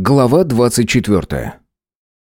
Глава 24.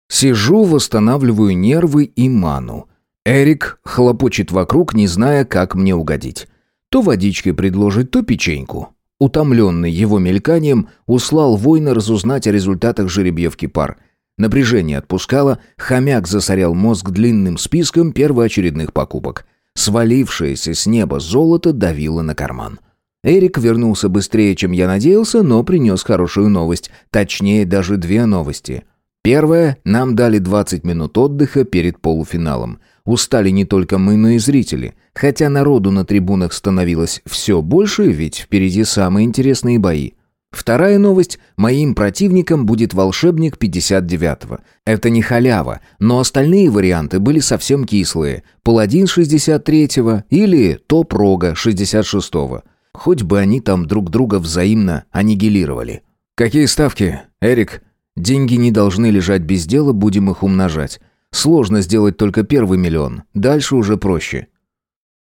Сижу, восстанавливаю нервы и ману. Эрик хлопочет вокруг, не зная, как мне угодить. То водичкой предложить, то печеньку. Утомленный его мельканием, услал воина разузнать о результатах жеребьевки пар. Напряжение отпускало, хомяк засорял мозг длинным списком первоочередных покупок. Свалившееся с неба золото давило на карман. Эрик вернулся быстрее, чем я надеялся, но принес хорошую новость. Точнее, даже две новости. Первая, нам дали 20 минут отдыха перед полуфиналом. Устали не только мы, но и зрители. Хотя народу на трибунах становилось все больше, ведь впереди самые интересные бои. Вторая новость. Моим противником будет волшебник 59-го. Это не халява, но остальные варианты были совсем кислые. Паладин 63-го или топ-рога 66-го. Хоть бы они там друг друга взаимно аннигилировали. Какие ставки, Эрик? Деньги не должны лежать без дела, будем их умножать. Сложно сделать только первый миллион, дальше уже проще.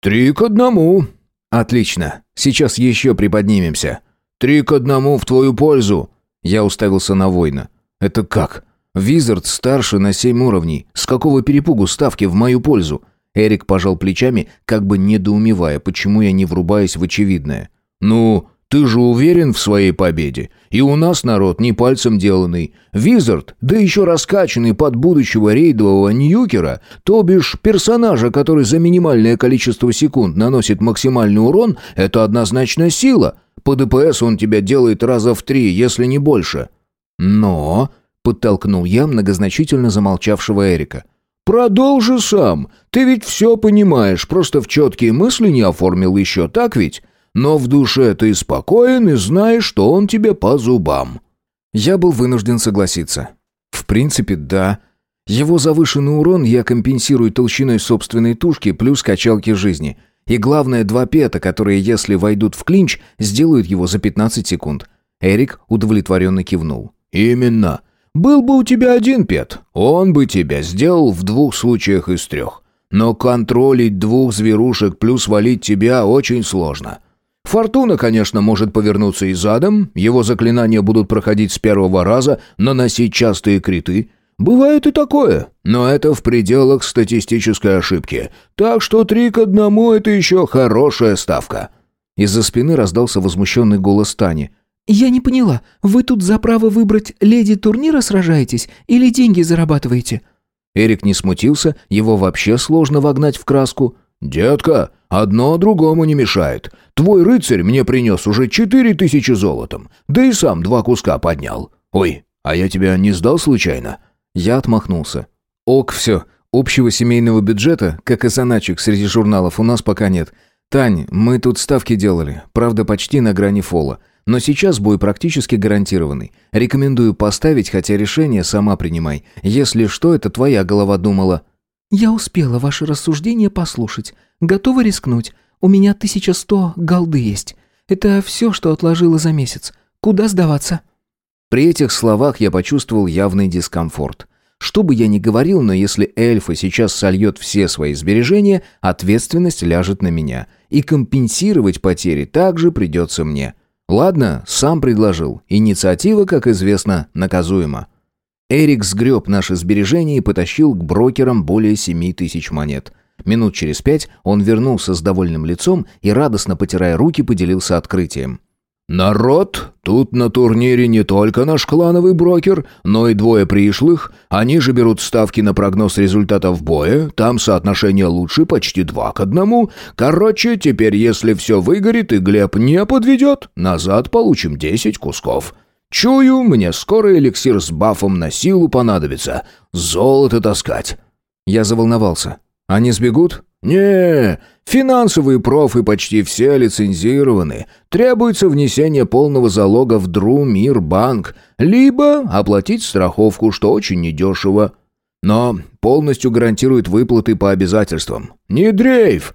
Три к одному. Отлично. Сейчас еще приподнимемся. Три к одному в твою пользу. Я уставился на воина. Это как? Визард старше на семь уровней. С какого перепугу ставки в мою пользу? Эрик пожал плечами, как бы недоумевая, почему я не врубаюсь в очевидное. «Ну, ты же уверен в своей победе. И у нас народ не пальцем деланный. Визард, да еще раскачанный под будущего рейдового Ньюкера, то бишь персонажа, который за минимальное количество секунд наносит максимальный урон, это однозначно сила. По ДПС он тебя делает раза в три, если не больше». «Но...» — подтолкнул я многозначительно замолчавшего Эрика. «Продолжи сам. Ты ведь все понимаешь, просто в четкие мысли не оформил еще, так ведь? Но в душе ты спокоен и знаешь, что он тебе по зубам». Я был вынужден согласиться. В принципе, да. Его завышенный урон я компенсирую толщиной собственной тушки плюс качалки жизни. И главное, два пета, которые, если войдут в клинч, сделают его за 15 секунд. Эрик удовлетворенно кивнул. «Именно. Был бы у тебя один пет, он бы тебя сделал в двух случаях из трех. Но контролить двух зверушек плюс валить тебя очень сложно. Фортуна, конечно, может повернуться и задом, его заклинания будут проходить с первого раза, наносить частые криты. Бывает и такое, но это в пределах статистической ошибки. Так что три к одному – это еще хорошая ставка». Из-за спины раздался возмущенный голос Тани – «Я не поняла, вы тут за право выбрать леди турнира сражаетесь или деньги зарабатываете?» Эрик не смутился, его вообще сложно вогнать в краску. «Детка, одно другому не мешает. Твой рыцарь мне принес уже четыре тысячи золотом, да и сам два куска поднял. Ой, а я тебя не сдал случайно?» Я отмахнулся. «Ок, все. Общего семейного бюджета, как и заначек среди журналов, у нас пока нет. Тань, мы тут ставки делали, правда, почти на грани фола. Но сейчас бой практически гарантированный. Рекомендую поставить, хотя решение сама принимай. Если что, это твоя голова думала». «Я успела ваши рассуждения послушать. Готова рискнуть. У меня 1100 голды есть. Это все, что отложила за месяц. Куда сдаваться?» При этих словах я почувствовал явный дискомфорт. Что бы я ни говорил, но если эльфа сейчас сольет все свои сбережения, ответственность ляжет на меня. И компенсировать потери также придется мне. Ладно, сам предложил. Инициатива, как известно, наказуема. Эрик сгреб наши сбережения и потащил к брокерам более семи тысяч монет. Минут через пять он вернулся с довольным лицом и, радостно потирая руки, поделился открытием. «Народ, тут на турнире не только наш клановый брокер, но и двое пришлых. Они же берут ставки на прогноз результатов боя. Там соотношение лучше почти два к одному. Короче, теперь если все выгорит и Глеб не подведет, назад получим десять кусков. Чую, мне скоро эликсир с бафом на силу понадобится. Золото таскать». Я заволновался. «Они сбегут?» «Не, финансовые профы почти все лицензированы. Требуется внесение полного залога в Дру Мир Банк, либо оплатить страховку, что очень недешево. Но полностью гарантирует выплаты по обязательствам. Не дрейф!»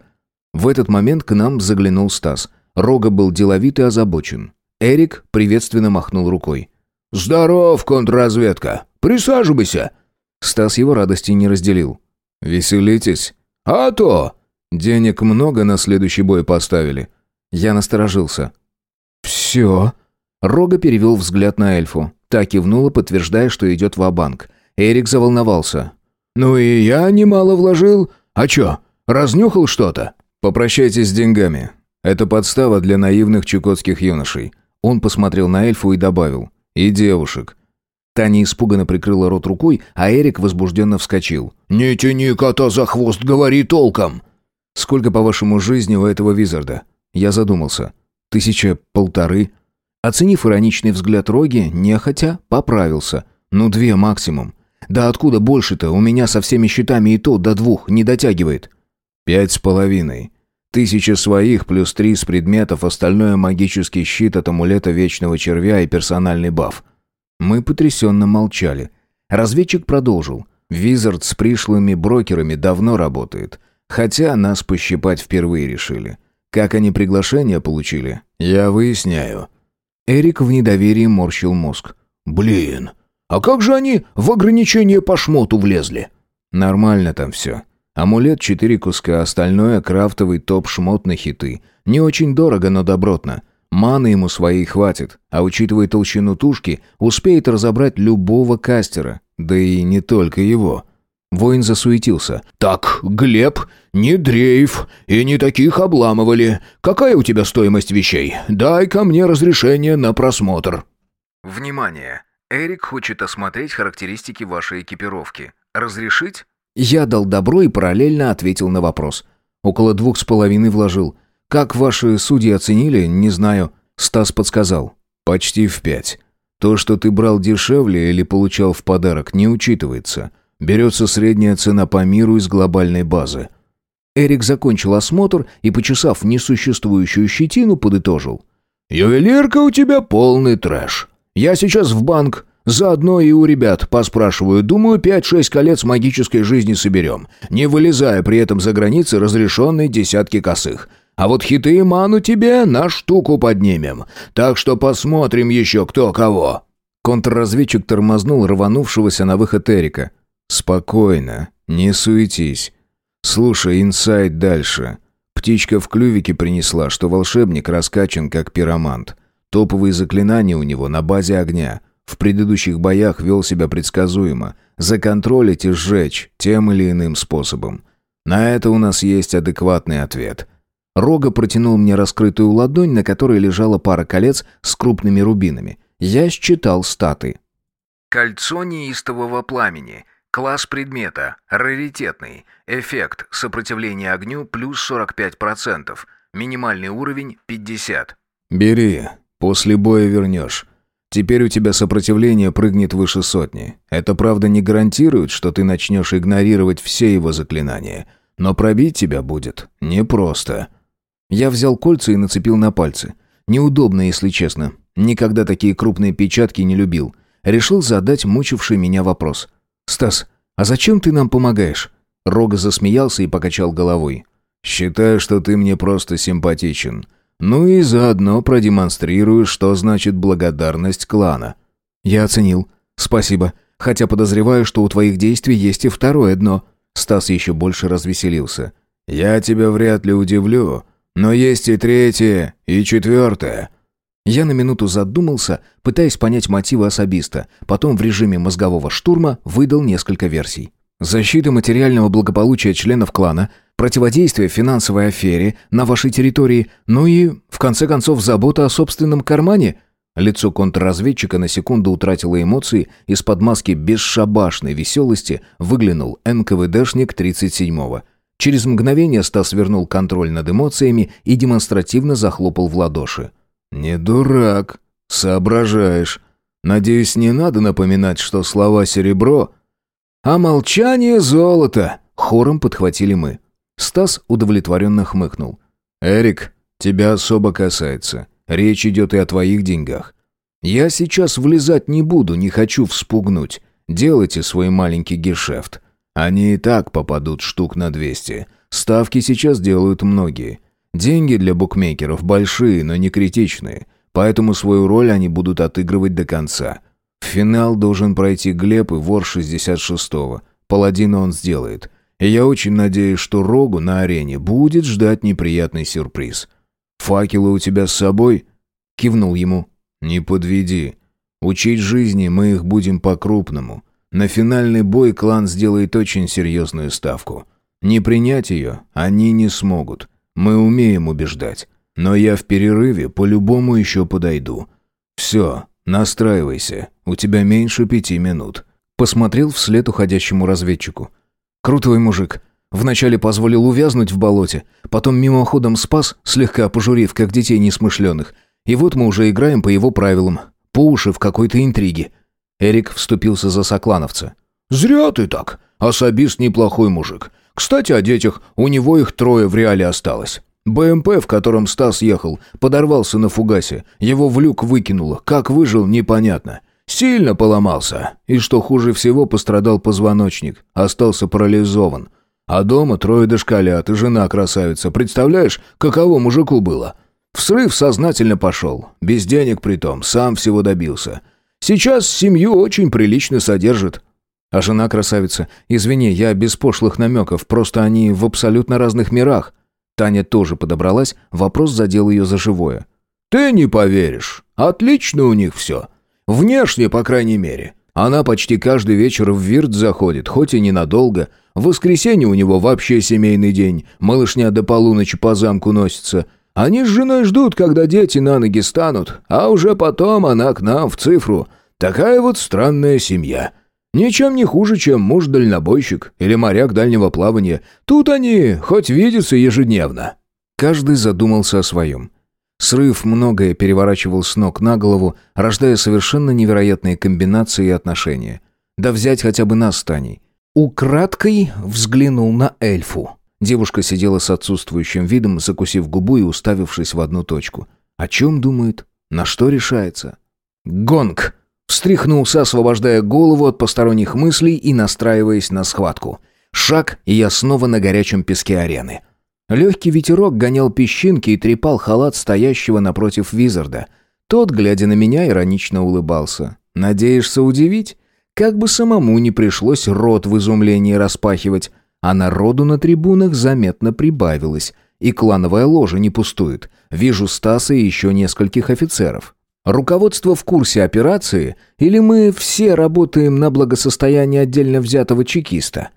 В этот момент к нам заглянул Стас. Рога был деловит и озабочен. Эрик приветственно махнул рукой. «Здоров, контрразведка! Присаживайся!» Стас его радости не разделил. «Веселитесь?» «А то!» «Денег много на следующий бой поставили». Я насторожился. «Все?» Рога перевел взгляд на эльфу. Та кивнула, подтверждая, что идет в банк Эрик заволновался. «Ну и я немало вложил. А чё, разнюхал что-то?» «Попрощайтесь с деньгами. Это подстава для наивных чукотских юношей». Он посмотрел на эльфу и добавил. «И девушек». Таня испуганно прикрыла рот рукой, а Эрик возбужденно вскочил. «Не тяни кота за хвост, говори толком!» «Сколько, по-вашему, жизни у этого визарда?» Я задумался. «Тысяча полторы?» Оценив ироничный взгляд Роги, нехотя поправился. «Ну, две максимум. Да откуда больше-то? У меня со всеми счетами и то до двух не дотягивает». «Пять с половиной. Тысяча своих плюс три с предметов, остальное магический щит от амулета Вечного Червя и персональный баф». Мы потрясенно молчали. Разведчик продолжил. «Визард с пришлыми брокерами давно работает. Хотя нас пощипать впервые решили. Как они приглашение получили? Я выясняю». Эрик в недоверии морщил мозг. «Блин, а как же они в ограничение по шмоту влезли?» «Нормально там все. Амулет четыре куска, остальное крафтовый топ-шмот на хиты. Не очень дорого, но добротно. Маны ему своей хватит, а учитывая толщину тушки, успеет разобрать любого кастера. Да и не только его». Воин засуетился. «Так, Глеб, не дрейф, и не таких обламывали. Какая у тебя стоимость вещей? дай ко мне разрешение на просмотр». «Внимание! Эрик хочет осмотреть характеристики вашей экипировки. Разрешить?» Я дал добро и параллельно ответил на вопрос. Около двух с половиной вложил. «Как ваши судьи оценили, не знаю». Стас подсказал. «Почти в пять. То, что ты брал дешевле или получал в подарок, не учитывается. Берется средняя цена по миру из глобальной базы. Эрик закончил осмотр и, почесав несуществующую щетину, подытожил. «Ювелирка у тебя полный трэш. Я сейчас в банк, заодно и у ребят поспрашиваю. Думаю, пять-шесть колец магической жизни соберем, не вылезая при этом за границы разрешенной десятки косых. А вот хиты и ману тебе на штуку поднимем. Так что посмотрим еще кто кого». Контрразведчик тормознул рванувшегося на выход Эрика. «Спокойно, не суетись. Слушай, инсайд дальше. Птичка в клювике принесла, что волшебник раскачан как пиромант. Топовые заклинания у него на базе огня. В предыдущих боях вел себя предсказуемо. Законтролить и сжечь тем или иным способом. На это у нас есть адекватный ответ». Рога протянул мне раскрытую ладонь, на которой лежала пара колец с крупными рубинами. Я считал статы. «Кольцо неистового пламени — Класс предмета. Раритетный. Эффект. Сопротивление огню плюс 45%. Минимальный уровень 50. «Бери. После боя вернешь. Теперь у тебя сопротивление прыгнет выше сотни. Это, правда, не гарантирует, что ты начнешь игнорировать все его заклинания. Но пробить тебя будет непросто». Я взял кольца и нацепил на пальцы. Неудобно, если честно. Никогда такие крупные печатки не любил. Решил задать мучивший меня вопрос – «Стас, а зачем ты нам помогаешь?» Рога засмеялся и покачал головой. «Считаю, что ты мне просто симпатичен. Ну и заодно продемонстрируешь, что значит благодарность клана». «Я оценил. Спасибо. Хотя подозреваю, что у твоих действий есть и второе дно». Стас еще больше развеселился. «Я тебя вряд ли удивлю, но есть и третье, и четвертое. Я на минуту задумался, пытаясь понять мотивы особиста, потом в режиме мозгового штурма выдал несколько версий. Защита материального благополучия членов клана, противодействие финансовой афере на вашей территории, ну и, в конце концов, забота о собственном кармане. Лицо контрразведчика на секунду утратило эмоции, из-под маски бесшабашной веселости выглянул НКВДшник 37-го. Через мгновение Стас вернул контроль над эмоциями и демонстративно захлопал в ладоши. «Не дурак. Соображаешь. Надеюсь, не надо напоминать, что слова серебро, а молчание золото», — хором подхватили мы. Стас удовлетворенно хмыкнул. «Эрик, тебя особо касается. Речь идет и о твоих деньгах. Я сейчас влезать не буду, не хочу вспугнуть. Делайте свой маленький гешефт. Они и так попадут штук на двести. Ставки сейчас делают многие. Деньги для букмекеров большие, но не критичные, поэтому свою роль они будут отыгрывать до конца. В финал должен пройти Глеб и вор 66-го. Паладина он сделает. И я очень надеюсь, что Рогу на арене будет ждать неприятный сюрприз. «Факелы у тебя с собой?» Кивнул ему. «Не подведи. Учить жизни мы их будем по-крупному. На финальный бой клан сделает очень серьезную ставку. Не принять ее они не смогут. Мы умеем убеждать. Но я в перерыве по-любому еще подойду. Все, настраивайся. У тебя меньше пяти минут. Посмотрел вслед уходящему разведчику. Крутой мужик. Вначале позволил увязнуть в болоте, потом мимоходом спас, слегка пожурив, как детей несмышленых. И вот мы уже играем по его правилам, по уши в какой-то интриге. Эрик вступился за соклановца. «Зря ты так. Особист неплохой мужик. Кстати, о детях. У него их трое в реале осталось. БМП, в котором Стас ехал, подорвался на фугасе. Его в люк выкинуло. Как выжил, непонятно. Сильно поломался. И что хуже всего, пострадал позвоночник. Остался парализован. А дома трое дошколят и жена красавица. Представляешь, каково мужику было? В срыв сознательно пошел. Без денег притом, сам всего добился. Сейчас семью очень прилично содержит. А жена красавица. Извини, я без пошлых намеков, просто они в абсолютно разных мирах. Таня тоже подобралась, вопрос задел ее за живое. «Ты не поверишь. Отлично у них все. Внешне, по крайней мере. Она почти каждый вечер в Вирт заходит, хоть и ненадолго. В воскресенье у него вообще семейный день. Малышня до полуночи по замку носится. Они с женой ждут, когда дети на ноги станут, а уже потом она к нам в цифру. Такая вот странная семья. Ничем не хуже, чем муж-дальнобойщик или моряк дальнего плавания. Тут они хоть видятся ежедневно». Каждый задумался о своем. Срыв многое переворачивал с ног на голову, рождая совершенно невероятные комбинации и отношения. Да взять хотя бы нас с Таней. Украдкой взглянул на эльфу. Девушка сидела с отсутствующим видом, закусив губу и уставившись в одну точку. О чем думает? На что решается? «Гонг!» Встряхнулся, освобождая голову от посторонних мыслей и настраиваясь на схватку. Шаг, и я снова на горячем песке арены. Легкий ветерок гонял песчинки и трепал халат стоящего напротив Визарда. Тот, глядя на меня, иронично улыбался. «Надеешься удивить? Как бы самому не пришлось рот в изумлении распахивать. А народу на трибунах заметно прибавилось. И клановая ложа не пустует. Вижу Стаса и еще нескольких офицеров. Руководство в курсе операции или мы все работаем на благосостояние отдельно взятого чекиста?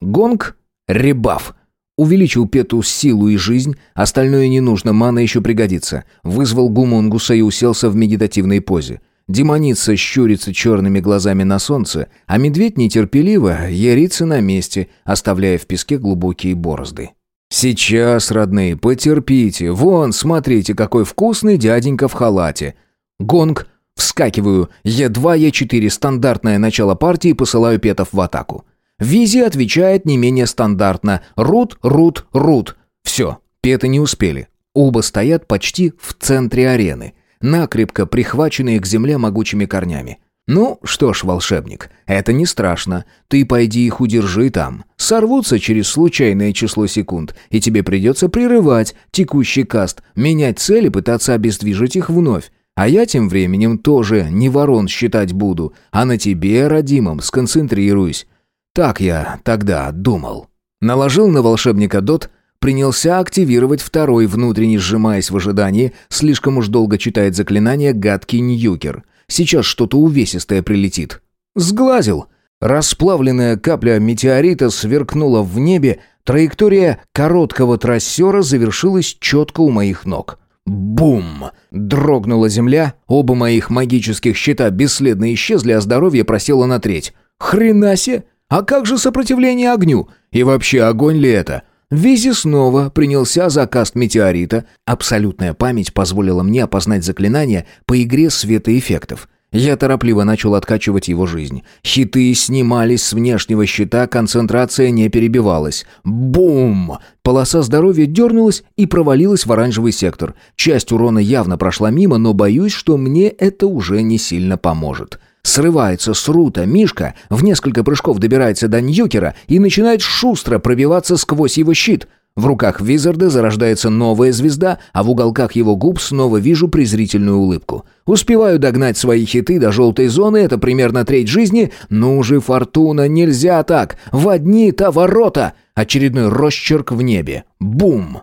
Гонг — ребаф. Увеличил Пету силу и жизнь, остальное не нужно, мана еще пригодится. Вызвал гумунгуса и уселся в медитативной позе. Демоница щурится черными глазами на солнце, а медведь нетерпеливо ярится на месте, оставляя в песке глубокие борозды. «Сейчас, родные, потерпите. Вон, смотрите, какой вкусный дяденька в халате. Гонг. Вскакиваю. Е2, Е4. Стандартное начало партии. Посылаю петов в атаку. Визи отвечает не менее стандартно. Рут, рут, рут. Все, петы не успели. Оба стоят почти в центре арены, накрепко прихваченные к земле могучими корнями. Ну, что ж, волшебник, это не страшно. Ты пойди их удержи там. Сорвутся через случайное число секунд, и тебе придется прерывать текущий каст, менять цели, пытаться обездвижить их вновь. А я тем временем тоже не ворон считать буду, а на тебе, родимом, сконцентрируюсь. Так я тогда думал. Наложил на волшебника дот, принялся активировать второй, внутренне сжимаясь в ожидании, слишком уж долго читает заклинание гадкий Ньюкер. Сейчас что-то увесистое прилетит. Сглазил. Расплавленная капля метеорита сверкнула в небе, траектория короткого трассера завершилась четко у моих ног. Бум! Дрогнула земля, оба моих магических щита бесследно исчезли, а здоровье просело на треть. Хренасе! А как же сопротивление огню? И вообще, огонь ли это? Визи снова принялся за каст метеорита. Абсолютная память позволила мне опознать заклинание по игре светоэффектов. Я торопливо начал откачивать его жизнь. Щиты снимались с внешнего щита, концентрация не перебивалась. Бум! Полоса здоровья дернулась и провалилась в оранжевый сектор. Часть урона явно прошла мимо, но боюсь, что мне это уже не сильно поможет. Срывается с рута Мишка, в несколько прыжков добирается до Ньюкера и начинает шустро пробиваться сквозь его щит — в руках Визарда зарождается новая звезда, а в уголках его губ снова вижу презрительную улыбку. Успеваю догнать свои хиты до желтой зоны, это примерно треть жизни. Ну же, Фортуна, нельзя так! В одни-то ворота! Очередной росчерк в небе. Бум!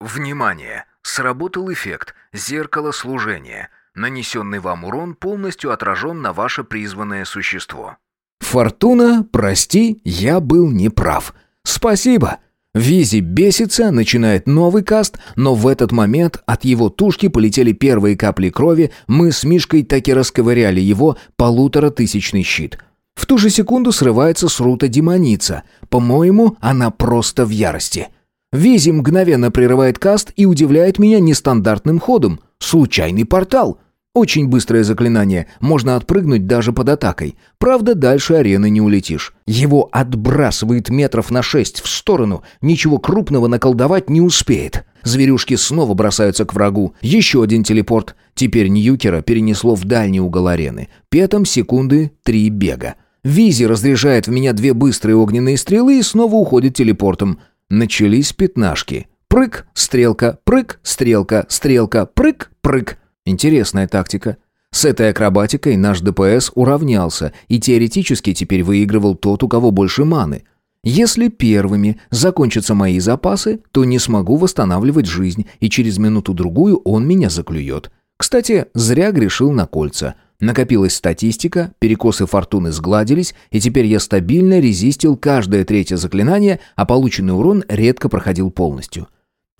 Внимание! Сработал эффект «Зеркало служения». Нанесенный вам урон полностью отражен на ваше призванное существо. «Фортуна, прости, я был неправ. Спасибо!» Визи бесится, начинает новый каст, но в этот момент от его тушки полетели первые капли крови, мы с Мишкой таки расковыряли его полуторатысячный щит. В ту же секунду срывается с рута демоница. По-моему, она просто в ярости. Визи мгновенно прерывает каст и удивляет меня нестандартным ходом. Случайный портал. Очень быстрое заклинание, можно отпрыгнуть даже под атакой. Правда, дальше арены не улетишь. Его отбрасывает метров на шесть в сторону, ничего крупного наколдовать не успеет. Зверюшки снова бросаются к врагу. Еще один телепорт. Теперь Ньюкера перенесло в дальний угол арены. Петом секунды три бега. Визи разряжает в меня две быстрые огненные стрелы и снова уходит телепортом. Начались пятнашки. Прыг, стрелка, прыг, стрелка, стрелка, прыг, прыг. Интересная тактика. С этой акробатикой наш ДПС уравнялся и теоретически теперь выигрывал тот, у кого больше маны. Если первыми закончатся мои запасы, то не смогу восстанавливать жизнь, и через минуту-другую он меня заклюет. Кстати, зря грешил на кольца. Накопилась статистика, перекосы фортуны сгладились, и теперь я стабильно резистил каждое третье заклинание, а полученный урон редко проходил полностью.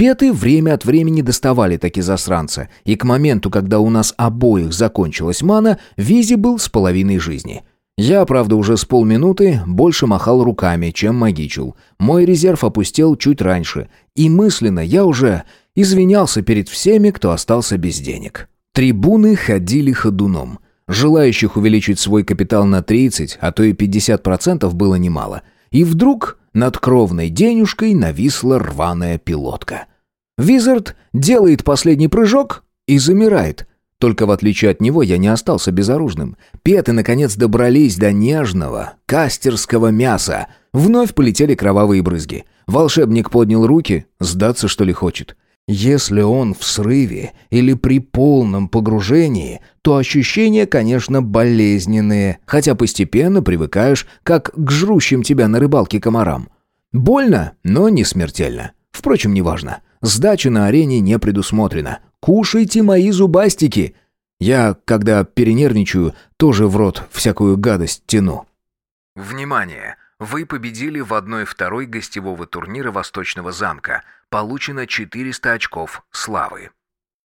Петы время от времени доставали таки засранца, и к моменту, когда у нас обоих закончилась мана, Визи был с половиной жизни. Я, правда, уже с полминуты больше махал руками, чем магичил. Мой резерв опустел чуть раньше, и мысленно я уже извинялся перед всеми, кто остался без денег. Трибуны ходили ходуном. Желающих увеличить свой капитал на 30, а то и 50% было немало. И вдруг над кровной денежкой нависла рваная пилотка. Визард делает последний прыжок и замирает. Только в отличие от него я не остался безоружным. Петы, наконец, добрались до нежного, кастерского мяса. Вновь полетели кровавые брызги. Волшебник поднял руки, сдаться что ли хочет. Если он в срыве или при полном погружении, то ощущения, конечно, болезненные, хотя постепенно привыкаешь, как к жрущим тебя на рыбалке комарам. Больно, но не смертельно. Впрочем, неважно. Сдача на арене не предусмотрена. Кушайте мои зубастики. Я, когда перенервничаю, тоже в рот всякую гадость тяну. Внимание! Вы победили в 1-2 гостевого турнира Восточного замка. Получено 400 очков славы.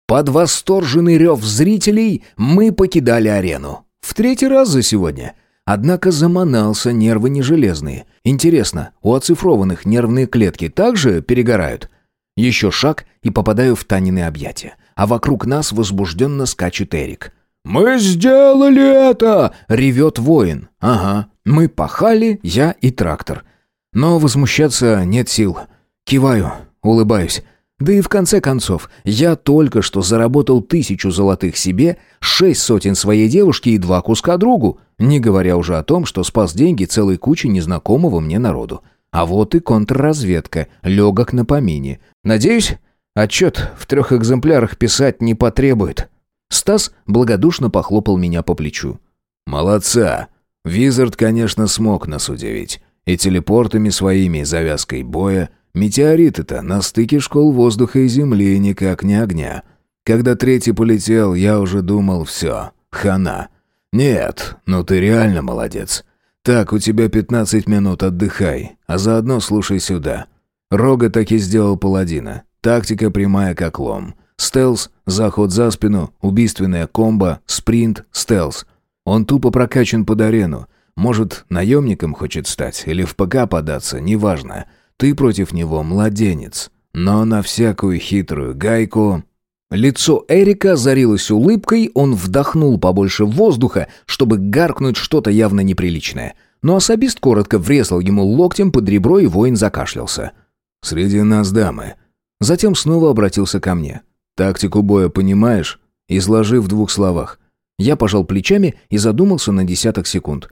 Под восторженный рев зрителей мы покидали арену. В третий раз за сегодня. Однако заманался, нервы не железные. Интересно, у оцифрованных нервные клетки также перегорают? Еще шаг и попадаю в Танины объятия. А вокруг нас возбужденно скачет Эрик. «Мы сделали это!» — ревет воин. «Ага, мы пахали, я и трактор. Но возмущаться нет сил. Киваю, улыбаюсь. Да и в конце концов, я только что заработал тысячу золотых себе, шесть сотен своей девушке и два куска другу, не говоря уже о том, что спас деньги целой куче незнакомого мне народу. А вот и контрразведка, легок на помине. Надеюсь, отчет в трех экземплярах писать не потребует. Стас благодушно похлопал меня по плечу. «Молодца! Визард, конечно, смог нас удивить. И телепортами своими, завязкой боя. Метеориты-то на стыке школ воздуха и земли никак не огня. Когда третий полетел, я уже думал, все, хана. Нет, ну ты реально молодец. Так, у тебя 15 минут отдыхай, а заодно слушай сюда. Рога так и сделал паладина. Тактика прямая как лом. Стелс, заход за спину, убийственная комбо, спринт, стелс. Он тупо прокачан под арену. Может, наемником хочет стать или в ПК податься, неважно. Ты против него младенец. Но на всякую хитрую гайку... Лицо Эрика озарилось улыбкой, он вдохнул побольше воздуха, чтобы гаркнуть что-то явно неприличное. Но особист коротко врезал ему локтем под ребро, и воин закашлялся. «Среди нас дамы». Затем снова обратился ко мне. «Тактику боя понимаешь?» Изложи в двух словах. Я пожал плечами и задумался на десяток секунд.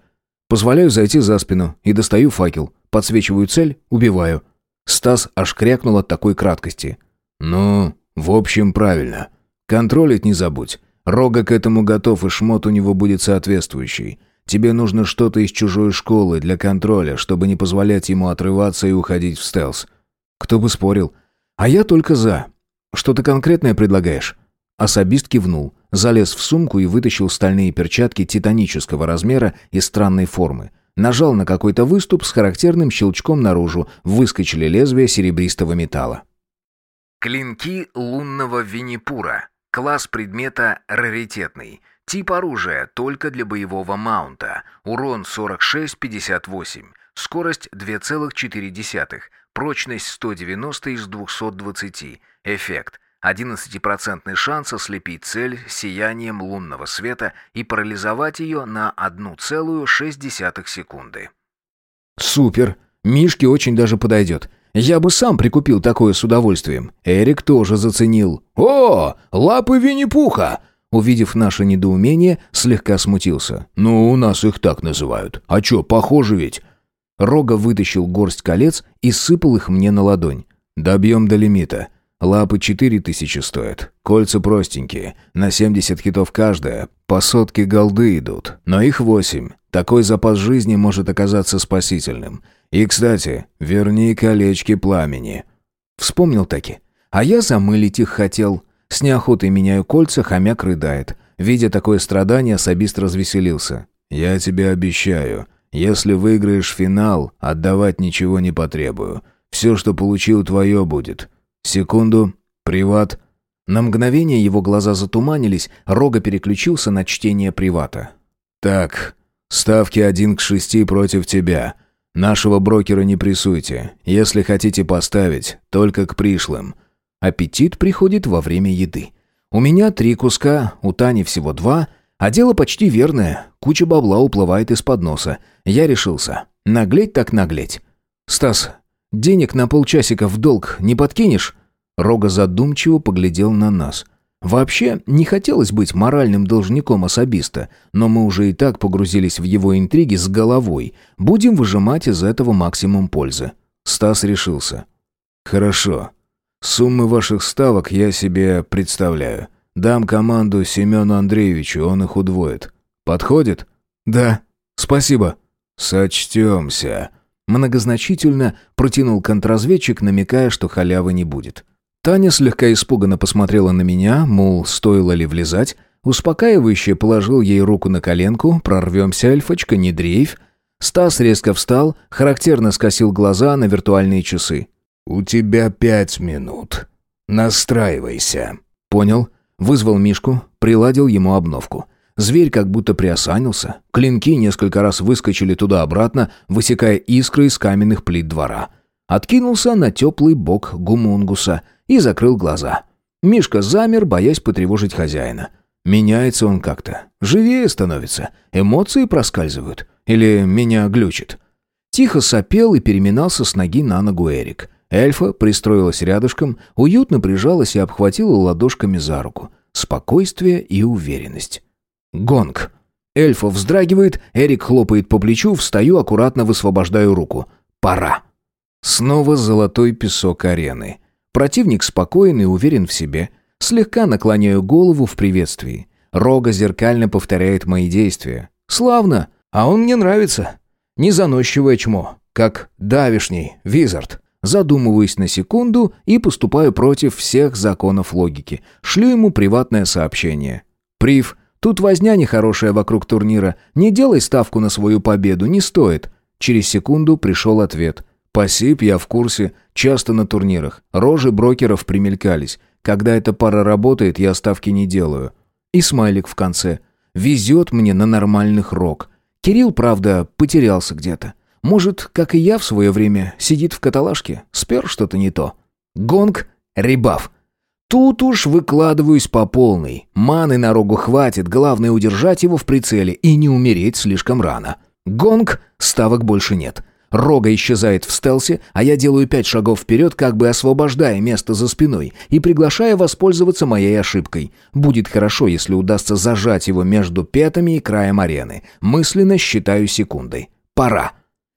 Позволяю зайти за спину и достаю факел. Подсвечиваю цель, убиваю. Стас аж крякнул от такой краткости. «Ну, в общем, правильно. Контролить не забудь. Рога к этому готов, и шмот у него будет соответствующий. Тебе нужно что-то из чужой школы для контроля, чтобы не позволять ему отрываться и уходить в стелс. Кто бы спорил. А я только за. Что ты конкретное предлагаешь? Особист кивнул, залез в сумку и вытащил стальные перчатки титанического размера и странной формы. Нажал на какой-то выступ с характерным щелчком наружу, выскочили лезвия серебристого металла. Клинки лунного Виннипура. Класс предмета раритетный. Тип оружия только для боевого маунта. Урон 46-58. Скорость 2,4. Прочность 190 из 220. Эффект. 11% шанс ослепить цель сиянием лунного света и парализовать ее на 1,6 секунды. «Супер! Мишке очень даже подойдет. Я бы сам прикупил такое с удовольствием. Эрик тоже заценил. «О, лапы Винни-Пуха!» Увидев наше недоумение, слегка смутился. «Ну, у нас их так называют. А чё, похоже ведь?» Рога вытащил горсть колец и сыпал их мне на ладонь. «Добьем до лимита. Лапы четыре тысячи стоят. Кольца простенькие, на семьдесят хитов каждая. По сотке голды идут, но их восемь. Такой запас жизни может оказаться спасительным. И, кстати, верни колечки пламени». Вспомнил таки. А я замылить их хотел. С неохотой меняю кольца, хомяк рыдает. Видя такое страдание, особист развеселился. «Я тебе обещаю, если выиграешь финал, отдавать ничего не потребую. Все, что получил, твое будет. Секунду. Приват. На мгновение его глаза затуманились, Рога переключился на чтение привата. Так, ставки один к шести против тебя. Нашего брокера не прессуйте. Если хотите поставить, только к пришлым. Аппетит приходит во время еды. У меня три куска, у Тани всего два, а дело почти верное. Куча бабла уплывает из-под носа. Я решился. Наглеть так наглеть. Стас, Денег на полчасика в долг не подкинешь?» Рога задумчиво поглядел на нас. Вообще, не хотелось быть моральным должником особиста, но мы уже и так погрузились в его интриги с головой. Будем выжимать из этого максимум пользы. Стас решился. «Хорошо. Суммы ваших ставок я себе представляю. Дам команду Семену Андреевичу, он их удвоит. Подходит?» «Да. Спасибо». «Сочтемся», Многозначительно протянул контрразведчик, намекая, что халявы не будет. Таня слегка испуганно посмотрела на меня, мол, стоило ли влезать. Успокаивающе положил ей руку на коленку, прорвемся, эльфочка, не дрейф. Стас резко встал, характерно скосил глаза на виртуальные часы. «У тебя пять минут. Настраивайся». «Понял». Вызвал Мишку, приладил ему обновку. Зверь как будто приосанился. Клинки несколько раз выскочили туда-обратно, высекая искры из каменных плит двора. Откинулся на теплый бок гумунгуса и закрыл глаза. Мишка замер, боясь потревожить хозяина. Меняется он как-то. Живее становится. Эмоции проскальзывают. Или меня глючит. Тихо сопел и переминался с ноги на ногу Эрик. Эльфа пристроилась рядышком, уютно прижалась и обхватила ладошками за руку. Спокойствие и уверенность. Гонг. Эльфа вздрагивает, Эрик хлопает по плечу, встаю, аккуратно высвобождаю руку. Пора. Снова золотой песок арены. Противник спокоен и уверен в себе. Слегка наклоняю голову в приветствии. Рога зеркально повторяет мои действия. Славно, а он мне нравится. Незаносчивое чмо, как давишний визард. Задумываюсь на секунду и поступаю против всех законов логики. Шлю ему приватное сообщение. Прив, Тут возня нехорошая вокруг турнира. Не делай ставку на свою победу, не стоит. Через секунду пришел ответ. Пасип, я в курсе. Часто на турнирах. Рожи брокеров примелькались. Когда эта пара работает, я ставки не делаю. И смайлик в конце. Везет мне на нормальных рок. Кирилл, правда, потерялся где-то. Может, как и я в свое время, сидит в каталажке. Спер что-то не то. Гонг, ребаф. Тут уж выкладываюсь по полной. Маны на рогу хватит, главное удержать его в прицеле и не умереть слишком рано. Гонг, ставок больше нет. Рога исчезает в стелсе, а я делаю пять шагов вперед, как бы освобождая место за спиной и приглашая воспользоваться моей ошибкой. Будет хорошо, если удастся зажать его между пятами и краем арены. Мысленно считаю секундой. Пора.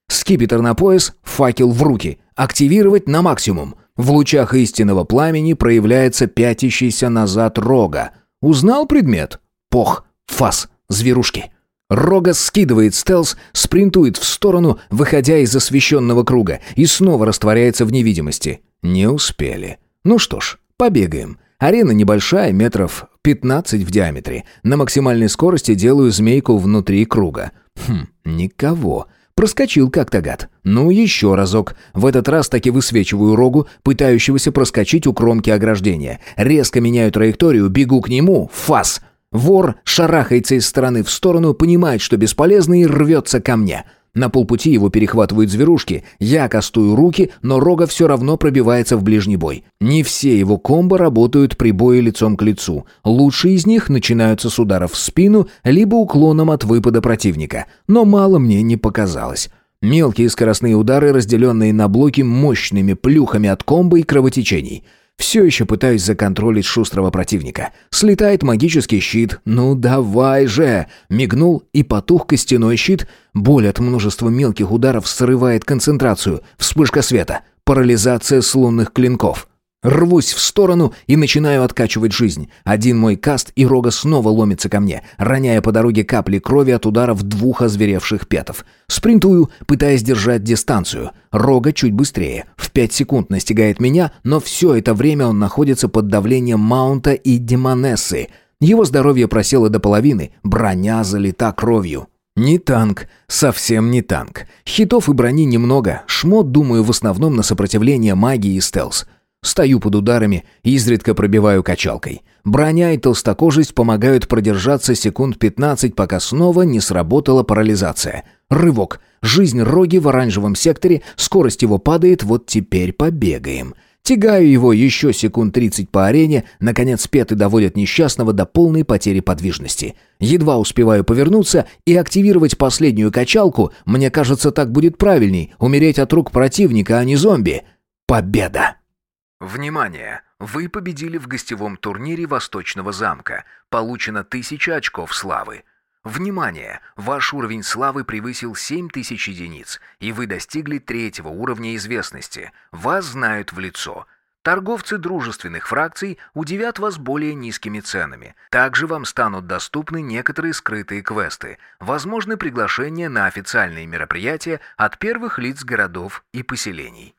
Скипетр на пояс, факел в руки. Активировать на максимум. В лучах истинного пламени проявляется пятящийся назад рога. Узнал предмет? Пох, фас, зверушки. Рога скидывает стелс, спринтует в сторону, выходя из освещенного круга, и снова растворяется в невидимости. Не успели. Ну что ж, побегаем. Арена небольшая, метров 15 в диаметре. На максимальной скорости делаю змейку внутри круга. Хм, никого. Проскочил как-то гад. Ну, еще разок. В этот раз таки высвечиваю рогу, пытающегося проскочить у кромки ограждения. Резко меняю траекторию, бегу к нему. Фас! Вор шарахается из стороны в сторону, понимает, что бесполезно и рвется ко мне. На полпути его перехватывают зверушки, я кастую руки, но Рога все равно пробивается в ближний бой. Не все его комбо работают при бое лицом к лицу. Лучшие из них начинаются с ударов в спину, либо уклоном от выпада противника. Но мало мне не показалось. Мелкие скоростные удары, разделенные на блоки мощными плюхами от комбо и кровотечений – все еще пытаюсь законтролить шустрого противника. Слетает магический щит. Ну давай же! Мигнул и потух костяной щит. Боль от множества мелких ударов срывает концентрацию. Вспышка света. Парализация с лунных клинков. Рвусь в сторону и начинаю откачивать жизнь. Один мой каст, и рога снова ломится ко мне, роняя по дороге капли крови от ударов двух озверевших петов. Спринтую, пытаясь держать дистанцию. Рога чуть быстрее. В пять секунд настигает меня, но все это время он находится под давлением Маунта и Демонессы. Его здоровье просело до половины, броня залита кровью. Не танк, совсем не танк. Хитов и брони немного, шмот, думаю, в основном на сопротивление магии и стелс. Стою под ударами, изредка пробиваю качалкой. Броня и толстокожесть помогают продержаться секунд 15, пока снова не сработала парализация. Рывок. Жизнь Роги в оранжевом секторе, скорость его падает, вот теперь побегаем. Тягаю его еще секунд 30 по арене, наконец петы доводят несчастного до полной потери подвижности. Едва успеваю повернуться и активировать последнюю качалку, мне кажется, так будет правильней, умереть от рук противника, а не зомби. Победа! Внимание! Вы победили в гостевом турнире Восточного замка. Получено 1000 очков славы. Внимание! Ваш уровень славы превысил 7000 единиц, и вы достигли третьего уровня известности. Вас знают в лицо. Торговцы дружественных фракций удивят вас более низкими ценами. Также вам станут доступны некоторые скрытые квесты. Возможны приглашения на официальные мероприятия от первых лиц городов и поселений.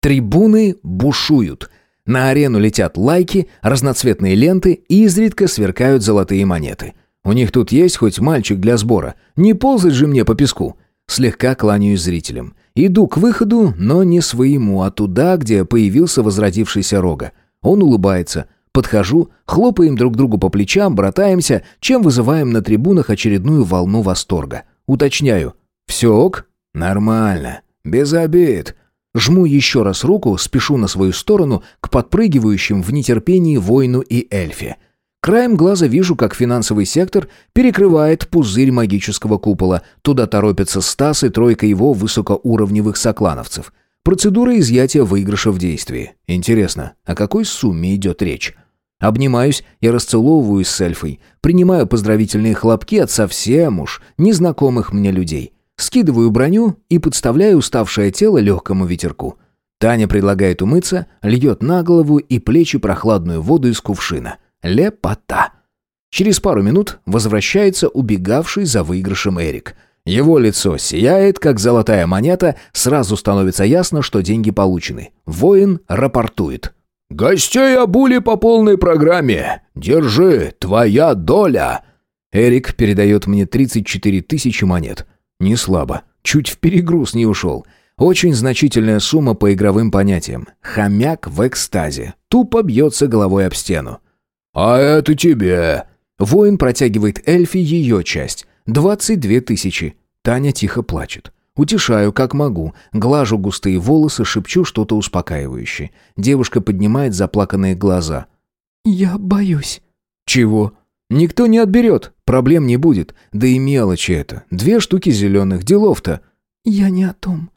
Трибуны бушуют. На арену летят лайки, разноцветные ленты и изредка сверкают золотые монеты. У них тут есть хоть мальчик для сбора. Не ползать же мне по песку. Слегка кланяюсь зрителям. Иду к выходу, но не своему, а туда, где появился возродившийся Рога. Он улыбается. Подхожу, хлопаем друг другу по плечам, братаемся, чем вызываем на трибунах очередную волну восторга. Уточняю. «Все ок?» «Нормально. Без обид. Жму еще раз руку, спешу на свою сторону к подпрыгивающим в нетерпении воину и эльфе. Краем глаза вижу, как финансовый сектор перекрывает пузырь магического купола. Туда торопятся Стас и тройка его высокоуровневых соклановцев. Процедура изъятия выигрыша в действии. Интересно, о какой сумме идет речь? Обнимаюсь и расцеловываюсь с эльфой. Принимаю поздравительные хлопки от совсем уж незнакомых мне людей. Скидываю броню и подставляю уставшее тело легкому ветерку. Таня предлагает умыться, льет на голову и плечи прохладную воду из кувшина. Лепота. Через пару минут возвращается убегавший за выигрышем Эрик. Его лицо сияет, как золотая монета, сразу становится ясно, что деньги получены. Воин рапортует. «Гостей обули по полной программе. Держи, твоя доля!» Эрик передает мне 34 тысячи монет. Не слабо. Чуть в перегруз не ушел. Очень значительная сумма по игровым понятиям. Хомяк в экстазе. Тупо бьется головой об стену. «А это тебе!» Воин протягивает эльфи ее часть. Двадцать две тысячи. Таня тихо плачет. Утешаю, как могу. Глажу густые волосы, шепчу что-то успокаивающее. Девушка поднимает заплаканные глаза. «Я боюсь». «Чего?» Никто не отберет, проблем не будет. Да и мелочи это. Две штуки зеленых, делов-то. Я не о том.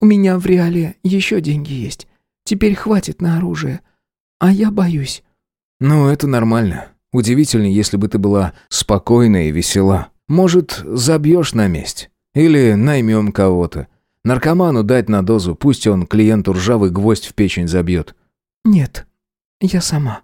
У меня в реале еще деньги есть. Теперь хватит на оружие. А я боюсь. Ну, это нормально. Удивительно, если бы ты была спокойна и весела. Может, забьешь на месть? Или наймем кого-то? Наркоману дать на дозу, пусть он клиенту ржавый гвоздь в печень забьет. Нет, я сама.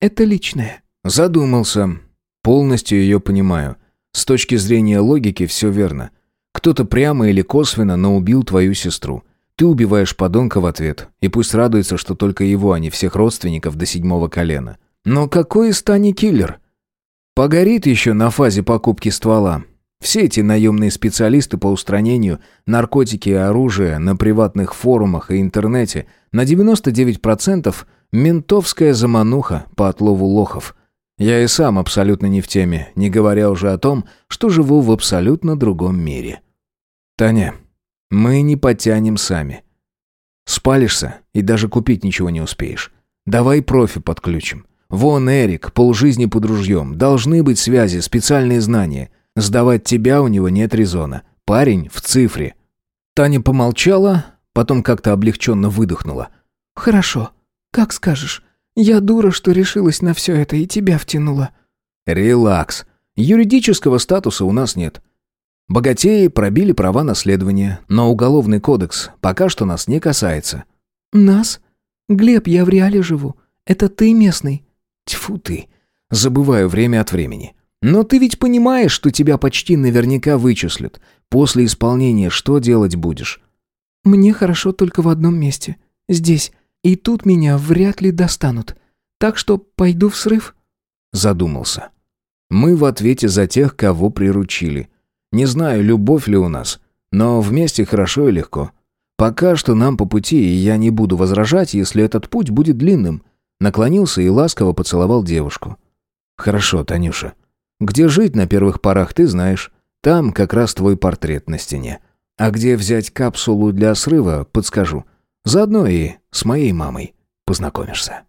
Это личное. Задумался. Полностью ее понимаю. С точки зрения логики все верно. Кто-то прямо или косвенно, но убил твою сестру. Ты убиваешь подонка в ответ, и пусть радуется, что только его, а не всех родственников до седьмого колена. Но какой из киллер? Погорит еще на фазе покупки ствола. Все эти наемные специалисты по устранению наркотики и оружия на приватных форумах и интернете на 99% ментовская замануха по отлову лохов. Я и сам абсолютно не в теме, не говоря уже о том, что живу в абсолютно другом мире. Таня, мы не потянем сами. Спалишься и даже купить ничего не успеешь. Давай профи подключим. Вон Эрик, полжизни под ружьем. Должны быть связи, специальные знания. Сдавать тебя у него нет резона. Парень в цифре. Таня помолчала, потом как-то облегченно выдохнула. «Хорошо. Как скажешь. Я дура, что решилась на все это и тебя втянула». «Релакс. Юридического статуса у нас нет. Богатеи пробили права наследования, но уголовный кодекс пока что нас не касается». «Нас? Глеб, я в реале живу. Это ты местный?» Тьфу ты. Забываю время от времени. Но ты ведь понимаешь, что тебя почти наверняка вычислят. После исполнения что делать будешь? Мне хорошо только в одном месте. Здесь. И тут меня вряд ли достанут. Так что пойду в срыв. Задумался. Мы в ответе за тех, кого приручили. Не знаю, любовь ли у нас, но вместе хорошо и легко. Пока что нам по пути, и я не буду возражать, если этот путь будет длинным. Наклонился и ласково поцеловал девушку. «Хорошо, Танюша. Где жить на первых порах, ты знаешь. Там как раз твой портрет на стене. А где взять капсулу для срыва, подскажу. Заодно и с моей мамой познакомишься».